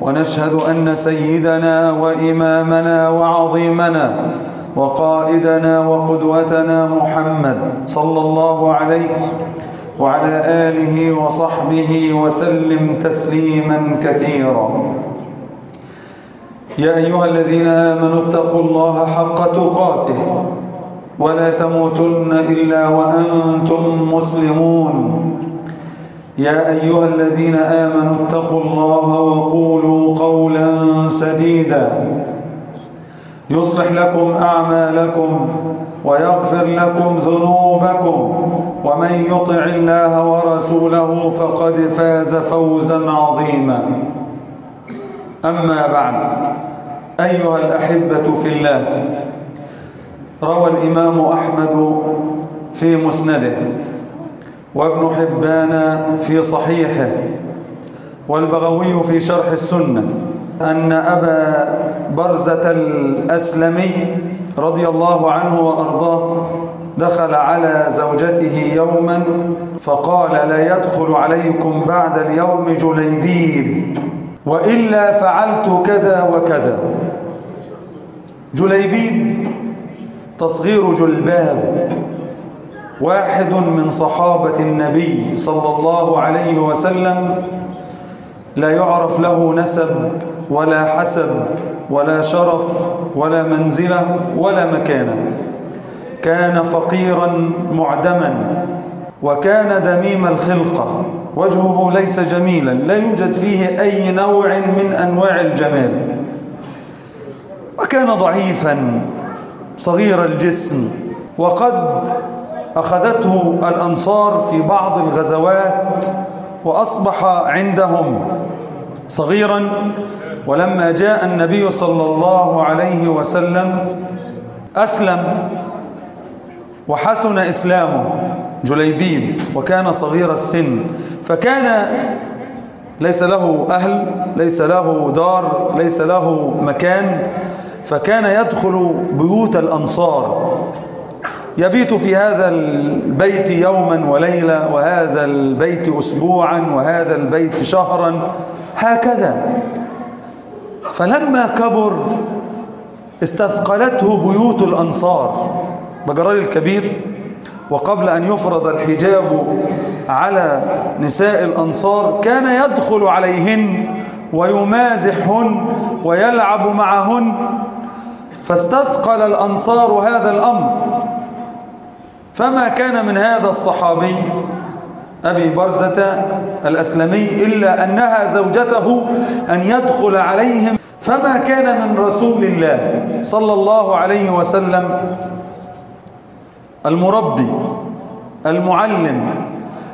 ونشهد أن سيدنا وإمامنا وعظيمنا وقائدنا وقدوتنا محمد صلى الله عليه وعلى آله وصحبه وسلم تسليما كثيرا. يا أيها الذين آمنوا اتقوا الله حق تقاته ولا تموتن إلا وأنتم مسلمون. يا أيها الذين آمنوا اتقوا الله وقولوا قولا سديدا. يصلح لكم أعمالكم ويغفر لكم ذنوبكم. ومن يطع الله ورسوله فقد فاز فوزا عظيما. أما بعد أيها الأحبة في الله روى الإمام أحمد في مسنده. وابن حبان في صحيحه والبغوي في شرح السنة أن أبا برزة الأسلمي رضي الله عنه وأرضاه دخل على زوجته يوما فقال لا يدخل عليكم بعد اليوم جليبيب وإلا فعلت كذا وكذا. جليبيب تصغير جلباب. واحد من صحابة النبي صلى الله عليه وسلم لا يعرف له نسب ولا حسب ولا شرف ولا منزلة ولا مكانة. كان فقيرا معدما وكان دميم الخلقة. وجهه ليس جميلا. لا يوجد فيه أي نوع من أنواع الجمال. وكان ضعيفا. صغير الجسم. وقد أخذته الأنصار في بعض الغزوات وأصبح عندهم صغيرا ولما جاء النبي صلى الله عليه وسلم أسلم وحسن إسلامه جليبيب وكان صغير السن. فكان ليس له أهل ليس له دار ليس له مكان فكان يدخل بيوت الأنصار. يبيت في هذا البيت يوما وليلة وهذا البيت أسبوعا وهذا البيت شهرا هكذا. فلما كبر استثقلته بيوت الأنصار. بجرال الكبير. وقبل أن يفرض الحجاب على نساء الأنصار كان يدخل عليهن ويمازحهن ويلعب معهن. فاستثقل الأنصار هذا الأمر. فما كان من هذا الصحابي أبي برزة الأسلمي إلا أنها زوجته أن يدخل عليهم فما كان من رسول الله صلى الله عليه وسلم المربي المعلم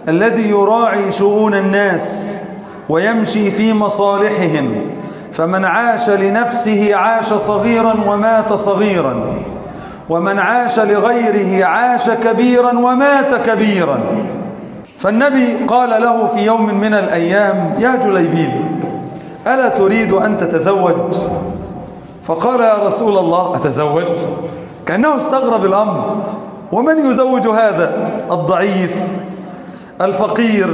الذي يراعي شؤون الناس ويمشي في مصالحهم فمن عاش لنفسه عاش صغيرا ومات صغيرا. ومن عاش لغيره عاش كبيرا ومات كبيرا. فالنبي قال له في يوم من الأيام يا جليبيب ألا تريد أن تتزوج? فقال يا رسول الله أتزوج؟ كأنه استغرب الأمر. ومن يزوج هذا؟ الضعيف الفقير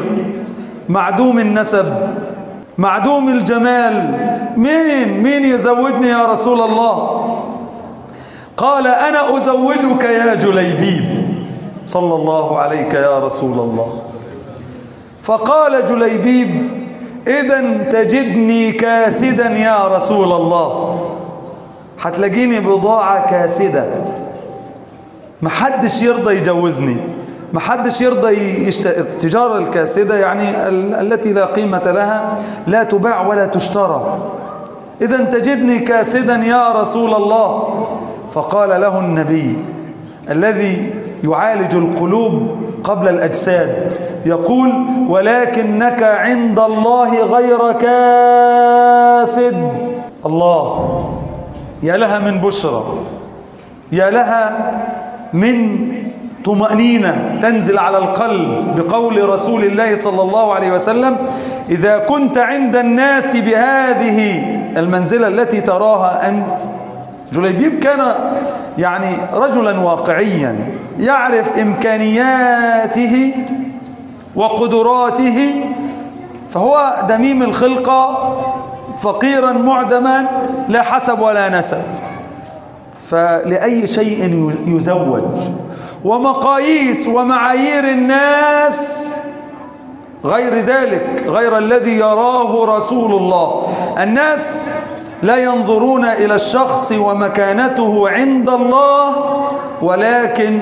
معدوم النسب معدوم الجمال. مين مين يزوجني يا رسول الله؟ قال أنا أزوجك يا جليبيب. صلى الله عليك يا رسول الله. فقال جليبيب إذا تجدني كاسدا يا رسول الله. هتلاقيني بضاعة كاسدة. محدش يرضى يجوزني. محدش يرضى يشت... التجارة الكاسدة يعني ال... التي لا قيمة لها لا تباع ولا تشترى. إذا تجدني كاسدا يا رسول الله. فقال له النبي الذي يعالج القلوب قبل الأجساد يقول ولكنك عند الله غير كاسد. الله يا لها من بشرى يا لها من طمأنينة تنزل على القلب بقول رسول الله صلى الله عليه وسلم إذا كنت عند الناس بهذه المنزلة التي تراها أنت جليبيب كان يعني رجلا واقعيا يعرف إمكانياته وقدراته فهو دميم الخلقة فقيرا معدما لا حسب ولا نسب. فلأي شيء يزوج. ومقاييس ومعايير الناس غير ذلك غير الذي يراه رسول الله. الناس لا ينظرون إلى الشخص ومكانته عند الله ولكن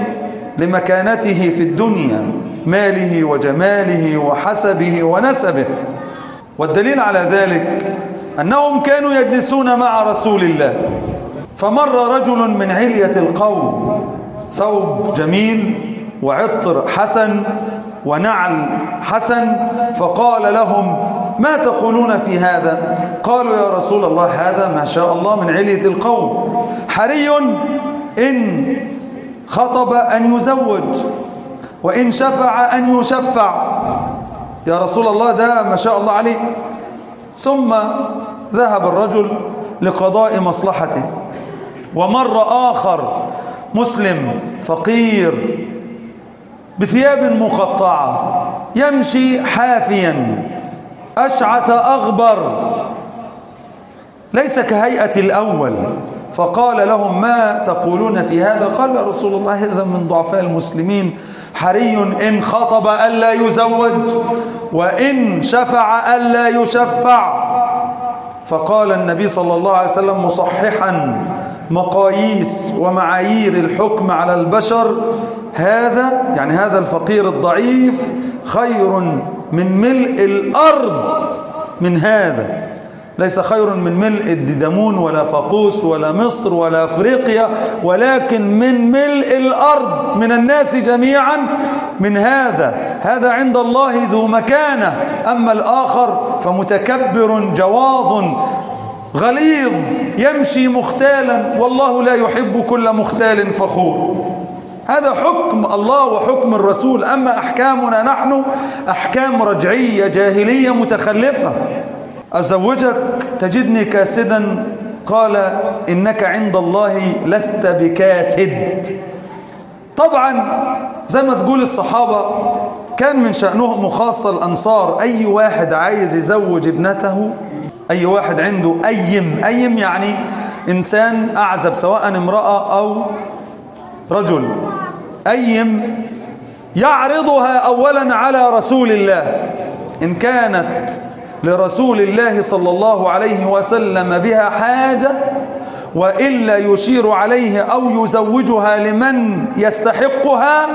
لمكانته في الدنيا ماله وجماله وحسبه ونسبه. والدليل على ذلك أنهم كانوا يجلسون مع رسول الله. فمر رجل من علية القوم ثوب جميل وعطر حسن ونعل حسن فقال لهم ما تقولون في هذا قالوا يا رسول الله هذا ما شاء الله من علية القوم حري إن خطب أن يزوج وإن شفع أن يشفع يا رسول الله ده ما شاء الله عليه ثم ذهب الرجل لقضاء مصلحته ومر آخر مسلم فقير بثياب مقطعة يمشي حافيا أشعث أغبر. ليس كهيئة الأول. فقال لهم ما تقولون في هذا؟ قال يا رسول الله هذا من ضعفاء المسلمين. حري إن خطب ألا يزوج وإن شفع ألا يشفع. فقال النبي صلى الله عليه وسلم مصححا مقاييس ومعايير الحكم على البشر. هذا يعني هذا الفقير الضعيف خير من ملء الأرض من هذا. ليس خير من ملء الددمون ولا فقوس ولا مصر ولا أفريقيا ولكن من ملء الأرض من الناس جميعا من هذا. هذا عند الله ذو مكانة. أما الآخر فمتكبر جواظ غليظ يمشي مختالا. والله لا يحب كل مختال فخور. هذا حكم الله وحكم الرسول. أما أحكامنا نحن أحكام رجعية جاهلية متخلفة. أزوجك؟ تجدني كاسدا. قال إنك عند الله لست بكاسد. طبعا زي ما تقول الصحابة كان من شأنهم وخاصة الأنصار. أي واحد عايز يزوج ابنته أي واحد عنده أيم. أيم يعني إنسان أعزب سواء امرأة أو رجل أيم يعرضها أولا على رسول الله إن كانت لرسول الله صلى الله عليه وسلم بها حاجة وإلا يشير عليه أو يزوجها لمن يستحقها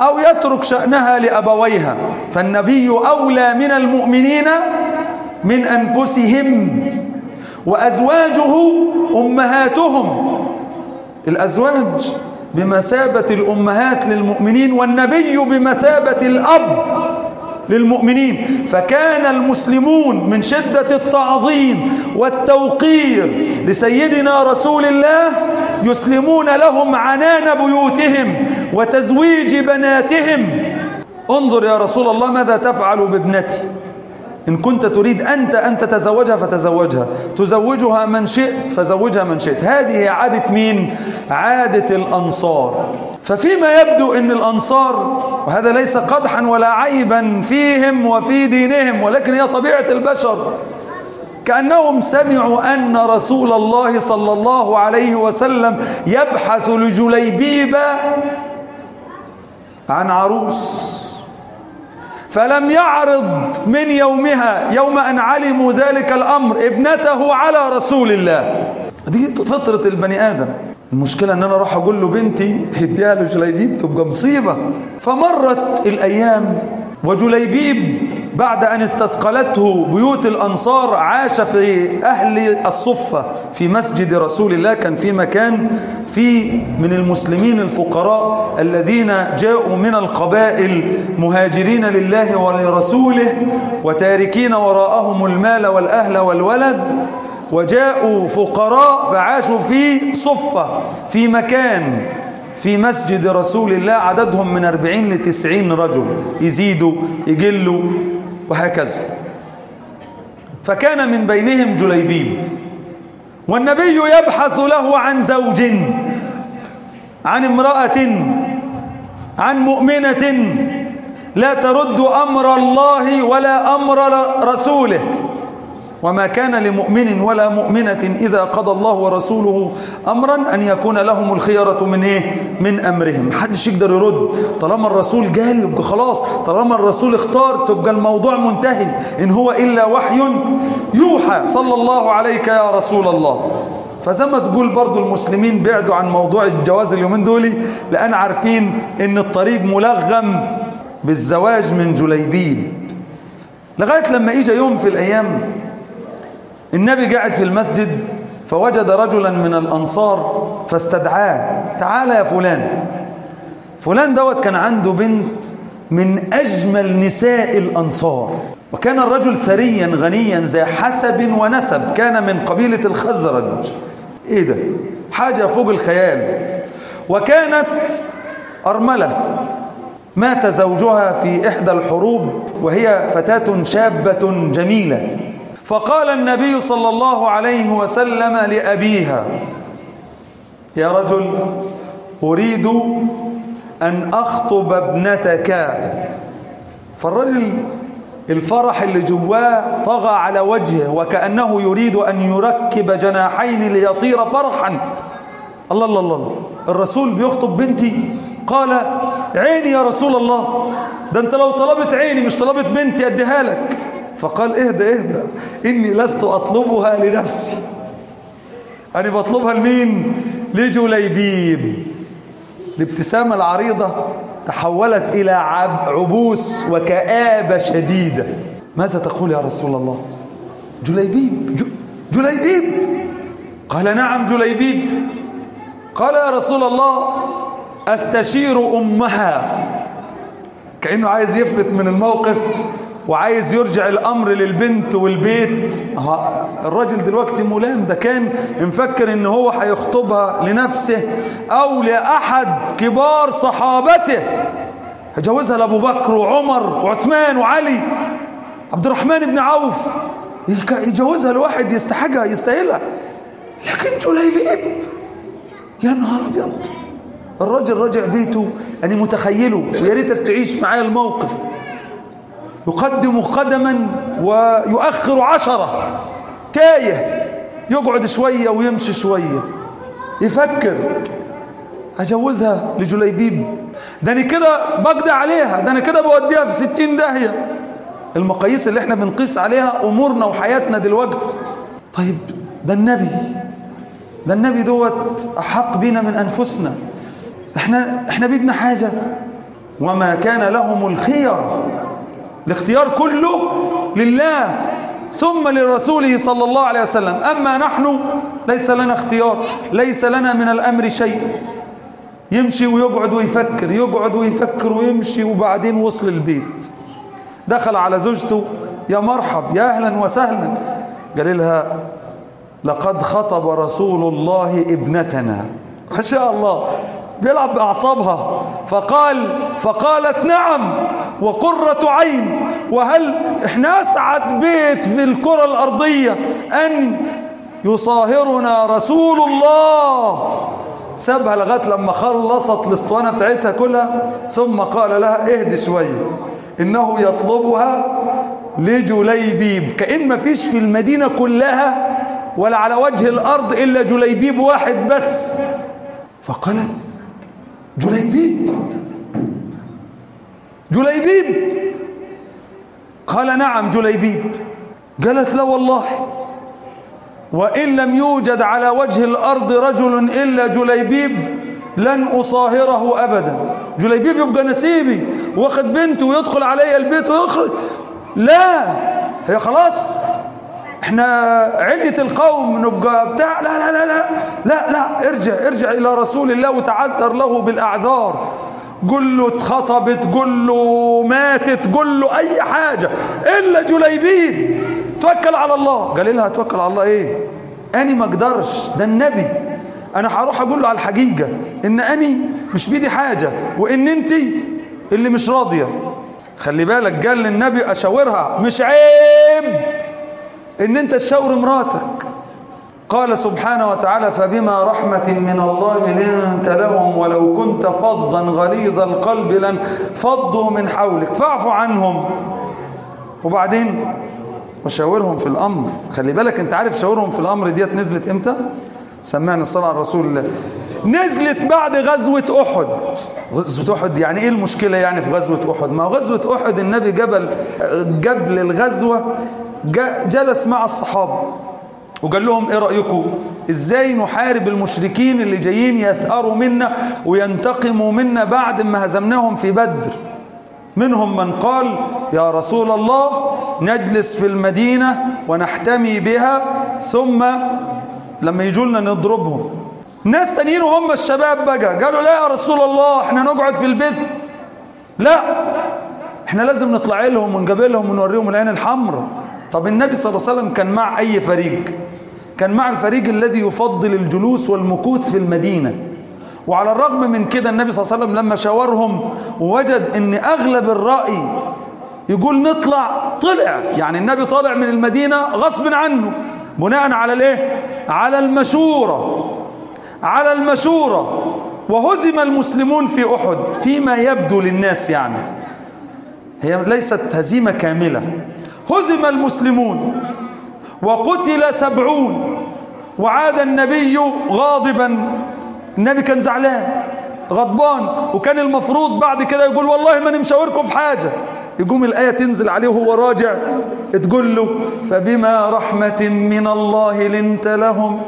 أو يترك شأنها لأبويها. فالنبي أولى من المؤمنين من أنفسهم وأزواجه أمهاتهم. الأزواج بمثابة الأمهات للمؤمنين والنبي بمثابة الأب للمؤمنين. فكان المسلمون من شدة التعظيم والتوقير لسيدنا رسول الله يسلمون لهم عنان بيوتهم وتزويج بناتهم. انظر يا رسول الله ماذا تفعل بابنتي. إن كنت تريد أنت أن تتزوجها فتزوجها. تزوجها من شئت فزوجها من شئت. هذه عادة مين؟ عادة الأنصار. ففيما يبدو أن الأنصار وهذا ليس قدحا ولا عيبا فيهم وفي دينهم ولكن هي طبيعة البشر. كأنهم سمعوا أن رسول الله صلى الله عليه وسلم يبحث لجليبيب عن عروس. فلم يعرض من يومها يوم أن علموا ذلك الأمر ابنته على رسول الله. دي فطرة البني آدم. المشكلة إن أنا راح أقول له بنتي هديها لجليبيب تبقى مصيبة. فمرت الأيام وجليبيب بعد أن استثقلته بيوت الأنصار عاش في أهل الصفة في مسجد رسول الله كان في مكان في من المسلمين الفقراء الذين جاءوا من القبائل مهاجرين لله ولرسوله وتاركين وراءهم المال والأهل والولد وجاءوا فقراء فعاشوا في صفة في مكان في مسجد رسول الله عددهم من 40 لتسعين 90 رجل يزيدوا يقلوا وهكذا. فكان من بينهم جليبيب والنبي يبحث له عن زوج عن امرأة عن مؤمنة. لا ترد أمر الله ولا أمر رسوله. وما كان لمؤمن ولا مؤمنة إذا قضى الله ورسوله أمرا أن يكون لهم الخيارة من إيه؟ من أمرهم. حدش يقدر يرد. طالما الرسول قال يبقى خلاص. طالما الرسول اختار تبقى الموضوع منتهي. إن هو إلا وحي يوحى. صلى الله عليك يا رسول الله. فزي ما تقول برضو المسلمين بعدوا عن موضوع الجواز اليومين دولي لأن عارفين إن الطريق ملغم بالزواج من جليبيب. لغاية لما إيجا يوم في الأيام النبي قاعد في المسجد فوجد رجلا من الأنصار فاستدعاه تعال يا فلان. فلان دوت كان عنده بنت من أجمل نساء الأنصار. وكان الرجل ثريا غنيا ذا حسب ونسب كان من قبيلة الخزرج. إيه ده؟ حاجة فوق الخيال. وكانت أرملة. مات زوجها في إحدى الحروب وهي فتاة شابة جميلة. فقال النبي صلى الله عليه وسلم لأبيها يا رجل أريد أن أخطب ابنتك. فالرجل الفرح اللي جواه طغى على وجهه وكأنه يريد أن يركب جناحين ليطير فرحا. الله الله الله الرسول بيخطب بنتي قال عيني يا رسول الله. ده انت لو طلبت عيني مش طلبت بنتي أديها لك. فقال اهدى اهدى. إني لست أطلبها لنفسي. أنا بطلبها لمين؟ لجليبيب الابتسامة العريضة تحولت إلى عبوس وكآبة شديدة. ماذا تقول يا رسول الله؟ جليبيب جليبيب. قال نعم جليبيب. قال يا رسول الله أستشير أمها. كأنه عايز يفلت من الموقف. وعايز يرجع الأمر للبنت والبيت. الراجل دلوقتي ملام ده كان مفكر إن هو هيخطبها لنفسه أو لأحد كبار صحابته. هيجوزها لأبو بكر وعمر وعثمان وعلي. عبد الرحمن بن عوف. يجوزها لواحد يستحقها يستاهلها. لكن جليبيب إيه؟ يا نهار أبيض. الراجل راجع بيته أنا متخيله. ويا ريتك تعيش معايا الموقف. يقدم قدما ويؤخر عشرة. تايه. يقعد شوية ويمشي شوية. يفكر. أجوزها لجليبيب. ده أنا كده بقضي عليها. ده أنا كده بوديها في ستين داهية. المقاييس اللي إحنا بنقيس عليها أمورنا وحياتنا دلوقت. طيب ده النبي. ده النبي دوت أحق بينا من أنفسنا. إحنا, إحنا بيدنا حاجة. وما كان لهم الخيره الاختيار كله لله ثم لرسوله صلى الله عليه وسلم. أما نحن ليس لنا اختيار ليس لنا من الأمر شيء. يمشي ويقعد ويفكر يقعد ويفكر ويمشي وبعدين وصل البيت. دخل على زوجته يا مرحب يا أهلا وسهلا. قال لها لقد خطب رسول الله ابنتنا. ما شاء الله. بيلعب بأعصابها فقال فقالت نعم. وقرة عين. وهل إحنا أسعد بيت في الكرة الأرضية أن يصاهرنا رسول الله؟ سابها لغاية لما خلصت الأسطوانة بتاعتها كلها ثم قال لها اهدي شوية إنه يطلبها لجليبيب. كأن ما فيش في المدينة كلها ولا على وجه الأرض إلا جليبيب واحد بس. فقالت جليبيب؟ جليبيب قال نعم جليبيب قالت لا والله. وإن لم يوجد على وجه الأرض رجل إلا جليبيب لن أصاهره أبدا. جليبيب يبقى نسيبي. واخد بنتي ويدخل علي البيت ويخرج. لا. هي خلاص. إحنا علقة القوم نبقى بتاع. لا لا لا لا. لا لا. ارجع ارجع إلى رسول الله وتعذر له بالأعذار. قول له اتخطبت قول له ماتت قول له أي حاجة إلا جليبيب توكل على الله. قال لها توكل على الله إيه؟ أنا ما أقدرش ده النبي. أنا هروح أقول له على الحقيقة إن أني مش بيدي حاجة وإن أنت اللي مش راضية. خلي بالك قال للنبي أشاورها مش عيب إن أنت تشاور مراتك. قال سبحانه وتعالى فبما رحمة من الله لنت لهم ولو كنت فظا غليظ القلب لن فضوا من حولك. فاعف عنهم. وبعدين وشاورهم في الأمر. خلي بالك انت عارف شاورهم في الأمر ديت نزلت إمتى؟ سمعنا الصلاة على رسول الله. نزلت بعد غزوة أحد. غزوة أحد يعني إيه المشكلة يعني في غزوة أحد؟ ما غزوة أحد النبي جبل قبل الغزوة جلس مع الصحابة. وقال لهم إيه رأيكم؟ إزاي نحارب المشركين اللي جايين يثأروا منا وينتقموا منا بعد ما هزمناهم في بدر? منهم من قال يا رسول الله نجلس في المدينة ونحتمي بها ثم لما يجوا لنا نضربهم. ناس تانيين وهم الشباب بقى قالوا لا يا رسول الله إحنا نقعد في البيت. لا إحنا لازم نطلع لهم ونقابلهم ونوريهم العين الحمراء. طب النبي صلى الله عليه وسلم كان مع أي فريق؟ كان مع الفريق الذي يفضل الجلوس والمكوث في المدينة. وعلى الرغم من كده النبي صلى الله عليه وسلم لما شاورهم وجد إن أغلب الرأي يقول نطلع طلع. يعني النبي طالع من المدينة غصب عنه. بناء على الإيه؟ على المشورة. على المشورة. وهزم المسلمون في أحد فيما يبدو للناس يعني. هي ليست هزيمة كاملة. هزم المسلمون. وقتل سبعون. وعاد النبي غاضبا. النبي كان زعلان غضبان. وكان المفروض بعد كده يقول والله ما نمشاوركم في حاجة. يقوم الآية تنزل عليه وهو راجع تقول له فبما رحمة من الله لنت لهم.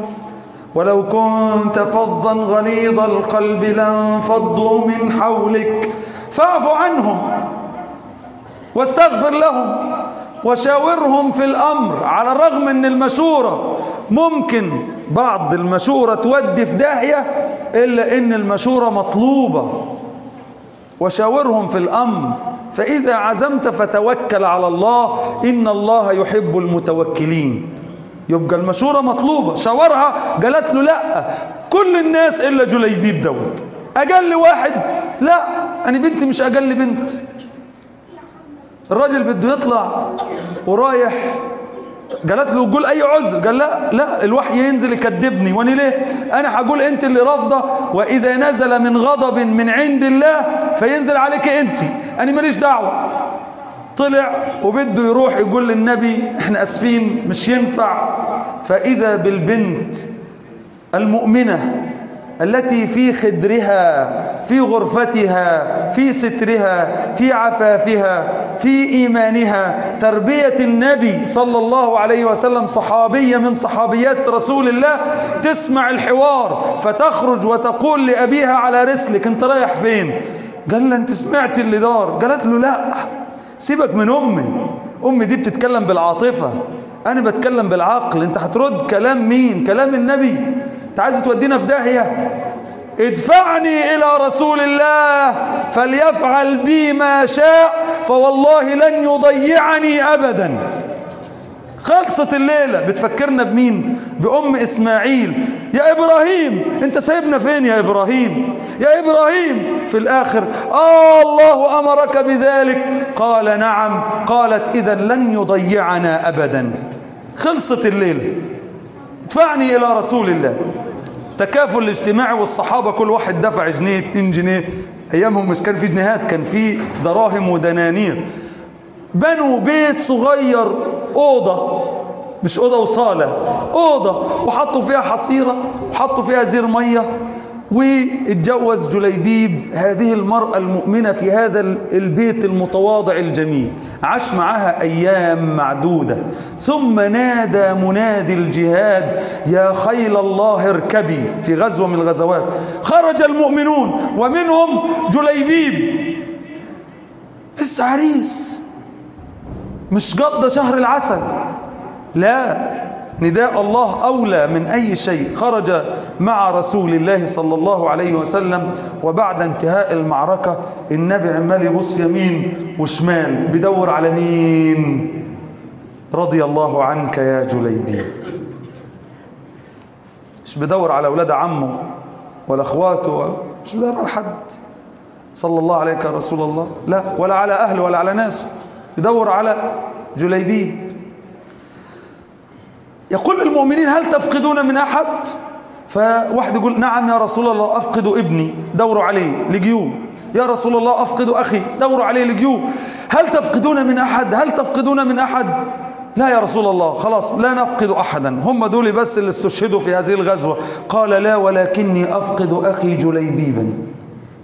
ولو كنت فظا غليظ القلب لانفضوا من حولك. فاعف عنهم واستغفر لهم. وشاورهم في الأمر على الرغم أن المشورة ممكن بعض المشورة تودي في داهية إلا أن المشورة مطلوبة. وشاورهم في الأمر فإذا عزمت فتوكل على الله إن الله يحب المتوكلين. يبقى المشورة مطلوبة. شاورها قالت له لا. كل الناس إلا جليبيب دوت. أقل واحد لا. أنا بنتي مش أقل بنت. الراجل بده يطلع ورايح. قالت له قول أي عذر. قال لا لا الوحي ينزل يكذبني. وأنا ليه؟ أنا هقول أنت اللي رافضة. وإذا نزل من غضب من عند الله فينزل عليك أنت. أنا ماليش دعوة. طلع وبده يروح يقول للنبي إحنا آسفين مش ينفع. فإذا بالبنت المؤمنة التي في خدرها في غرفتها في سترها في عفافها في إيمانها. تربية النبي صلى الله عليه وسلم صحابية من صحابيات رسول الله. تسمع الحوار فتخرج وتقول لأبيها على رسلك أنت رايح فين؟ قال لها أنت سمعت اللي دار. قالت له لا سيبك من أمي. أمي دي بتتكلم بالعاطفة. أنا بتكلم بالعقل. أنت هترد كلام مين؟ كلام النبي. انت عايز تودينا في داهية. ادفعني إلى رسول الله فليفعل بي ما شاء فوالله لن يضيعني ابدا. خلصت الليلة. بتفكرنا بمين؟ بأم إسماعيل. يا إبراهيم أنت سايبنا فين يا إبراهيم؟ يا إبراهيم في الآخر. آه الله أمرك بذلك. قال نعم. قالت إذا لن يضيعنا أبدا. خلصت الليلة. ادفعني إلى رسول الله. تكافل اجتماعي والصحابة كل واحد دفع جنيه اتنين جنيه. أيامهم مش كان في جنيهات كان في دراهم ودنانير. بنوا بيت صغير أوضة مش أوضة وصالة أوضة. وحطوا فيها حصيرة وحطوا فيها زير مية واتجوز جليبيب هذه المرأة المؤمنة في هذا البيت المتواضع الجميل. عاش معها أيام معدودة. ثم نادى منادي الجهاد يا خيل الله اركبي. في غزوة من الغزوات. خرج المؤمنون ومنهم جليبيب. لسه عريس. مش قضى شهر العسل. لا. نداء الله أولى من أي شيء خرج مع رسول الله صلى الله عليه وسلم وبعد انتهاء المعركة النبي عمال يبص يمين وشمال بدور على مين رضي الله عنك يا جليبي مش بدور على أولاد عمه ولا أخواته مش بدور على حد صلى الله عليك يا رسول الله لا ولا على أهله ولا على ناسه بدور على جليبيب يقول المؤمنين هل تفقدون من أحد؟ فواحد يقول نعم يا رسول الله أفقد ابني دوروا عليه لجيوم يا رسول الله أفقد أخي دوروا عليه لجيوم هل تفقدون من أحد؟ هل تفقدون من أحد؟ لا يا رسول الله خلاص لا نفقد أحدا. هم دول بس اللي استشهدوا في هذه الغزوة. قال لا ولكني أفقد أخي جليبيبا.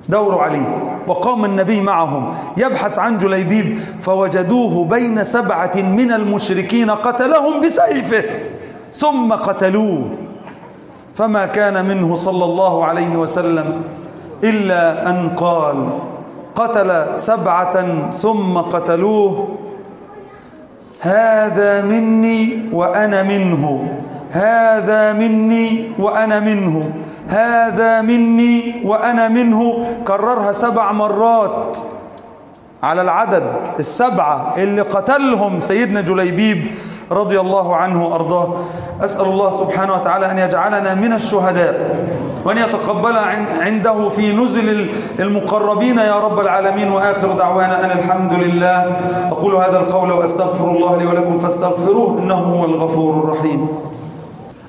دوروا عليه وقام النبي معهم. يبحث عن جليبيب فوجدوه بين سبعة من المشركين قتلهم بسيفه. ثم قتلوه. فما كان منه صلى الله عليه وسلم إلا أن قال قتل سبعة ثم قتلوه. هذا مني وأنا منه. هذا مني وأنا منه. هذا مني وأنا منه كررها سبع مرات على العدد السبعة اللي قتلهم سيدنا جليبيب رضي الله عنه وأرضاه. أسأل الله سبحانه وتعالى أن يجعلنا من الشهداء وأن يتقبل عنده في نزل المقربين يا رب العالمين. وآخر دعوانا أن الحمد لله. أقول هذا القول وأستغفر الله لي ولكم فاستغفروه إنه هو الغفور الرحيم.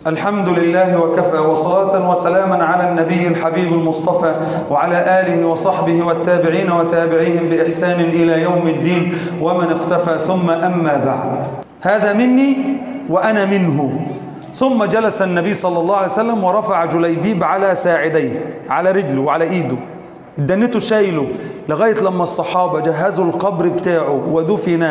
الحمد لله وكفى وصلاة وسلاما على النبي الحبيب المصطفى وعلى آله وصحبه والتابعين وتابعيهم بإحسان إلى يوم الدين ومن اقتفى ثم أما بعد هذا مني وأنا منه ثم جلس النبي صلى الله عليه وسلم ورفع جليبيب على ساعديه على رجله وعلى إيده دنته شايله لغاية لما الصحابة جهزوا القبر بتاعه ودفن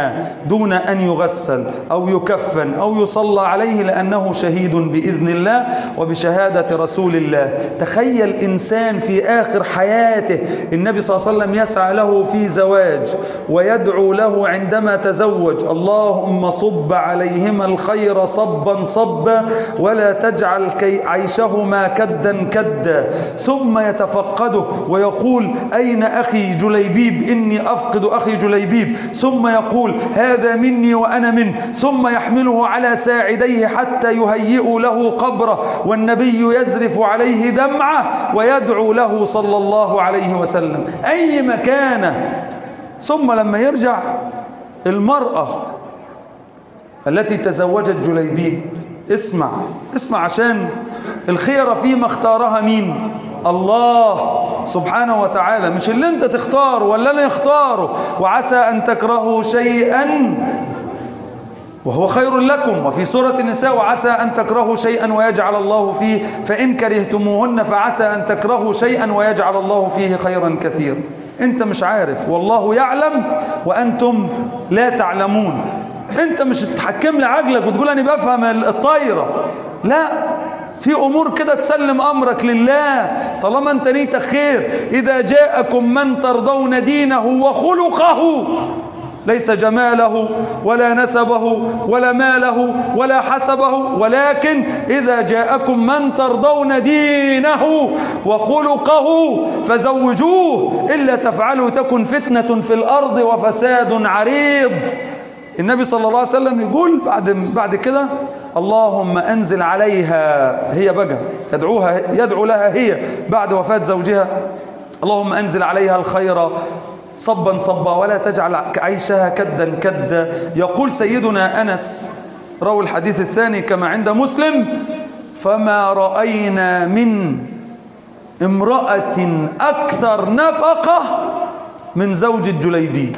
دون أن يغسل أو يكفن أو يصلى عليه لأنه شهيد بإذن الله وبشهادة رسول الله. تخيل إنسان في آخر حياته النبي صلى الله عليه وسلم يسعى له في زواج ويدعو له عندما تزوج. اللهم صب عليهما الخير صبا صبا ولا تجعل كي عيشهما كدا كدا. ثم يتفقده ويقول أين أخي جل جليبيب إني أفقد أخي جليبيب. ثم يقول هذا مني وأنا منه ثم يحمله على ساعديه حتى يهيئوا له قبره. والنبي يزرف عليه دمعة ويدعو له صلى الله عليه وسلم. أي مكانة ثم لما يرجع المرأة التي تزوجت جليبيب اسمع اسمع عشان الخيرة فيما اختارها مين؟ الله سبحانه وتعالى مش اللي انت تختاره ولا اللي يختاره وعسى أن تكرهوا شيئا. وهو خير لكم. وفي سورة النساء وعسى أن تكرهوا شيئا ويجعل الله فيه فإن كرهتموهن فعسى أن تكرهوا شيئا ويجعل الله فيه خيرا كثيرا. أنت مش عارف. والله يعلم. وأنتم لا تعلمون. أنت مش تحكم لعقلك وتقول أنا بفهم الطايرة لا. في أمور كده تسلم أمرك لله. طالما أنت نيتك خير. إذا جاءكم من ترضون دينه وخلقه ليس جماله ولا نسبه ولا ماله ولا حسبه. ولكن إذا جاءكم من ترضون دينه وخلقه فزوجوه. إلا تفعلوا تكن فتنة في الأرض وفساد عريض. النبي صلى الله عليه وسلم يقول بعد, بعد كده اللهم أنزل عليها هي بقى يدعوها يدعو لها هي بعد وفاة زوجها اللهم أنزل عليها الخير صبا صبا ولا تجعل عيشها كدا كدا يقول سيدنا أنس رو الحديث الثاني كما عند مسلم فما رأينا من امرأة أكثر نفقة من زوج الجليبي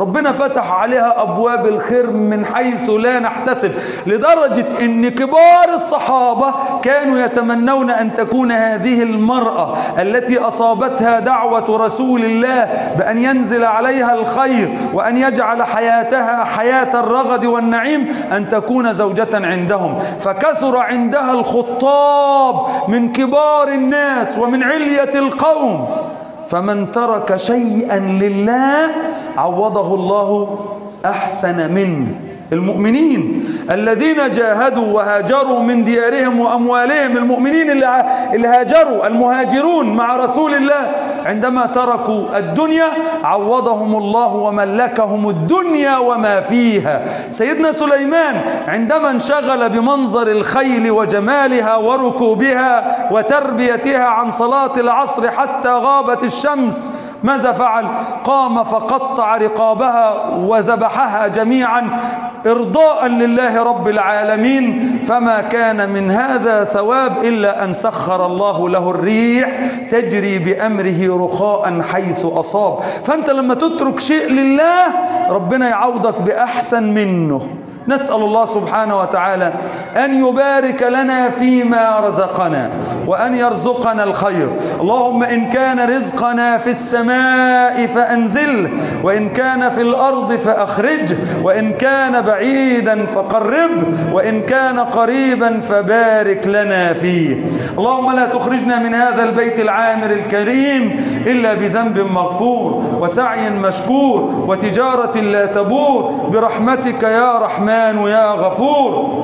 ربنا فتح عليها أبواب الخير من حيث لا نحتسب لدرجة أن كبار الصحابة كانوا يتمنون أن تكون هذه المرأة التي أصابتها دعوة رسول الله بأن ينزل عليها الخير وأن يجعل حياتها حياة الرغد والنعيم أن تكون زوجة عندهم. فكثر عندها الخطاب من كبار الناس ومن علية القوم. فمن ترك شيئا لله عوضه الله أحسن منه. المؤمنين الذين جاهدوا وهاجروا من ديارهم وأموالهم المؤمنين اللي هاجروا المهاجرون مع رسول الله عندما تركوا الدنيا عوضهم الله وملكهم الدنيا وما فيها. سيدنا سليمان عندما انشغل بمنظر الخيل وجمالها وركوبها وتربيتها عن صلاة العصر حتى غابت الشمس ماذا فعل؟ قام فقطع رقابها وذبحها جميعا. ارضاء لله رب العالمين فما كان من هذا ثواب إلا أن سخر الله له الريح تجري بأمره رخاء حيث أصاب. فأنت لما تترك شيء لله ربنا يعوضك بأحسن منه. نسأل الله سبحانه وتعالى أن يبارك لنا فيما رزقنا وأن يرزقنا الخير. اللهم إن كان رزقنا في السماء فأنزله وإن كان في الأرض فأخرجه وإن كان بعيدا فقرب وإن كان قريبا فبارك لنا فيه. اللهم لا تخرجنا من هذا البيت العامر الكريم إلا بذنب مغفور وسعي مشكور وتجارة لا تبور. برحمتك يا رحمن الرحمن يا غفور.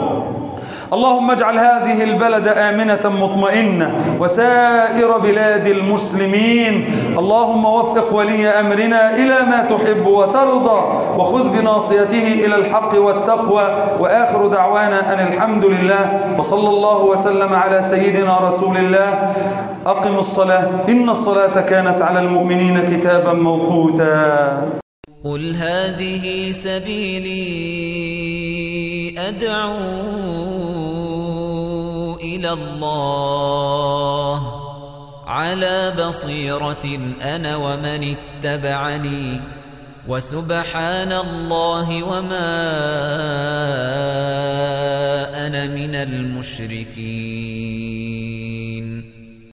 اللهم اجعل هذه البلد آمنة مطمئنة وسائر بلاد المسلمين. اللهم وفق ولي أمرنا إلى ما تحب وترضى وخذ بناصيته إلى الحق والتقوى. وآخر دعوانا أن الحمد لله وصلى الله وسلم على سيدنا رسول الله. أقم الصلاة. إن الصلاة كانت على المؤمنين كتابا موقوتا. قل هذه سبيلي أدعو إلى الله على بصيرة أنا ومن اتبعني وسبحان الله وما أنا من المشركين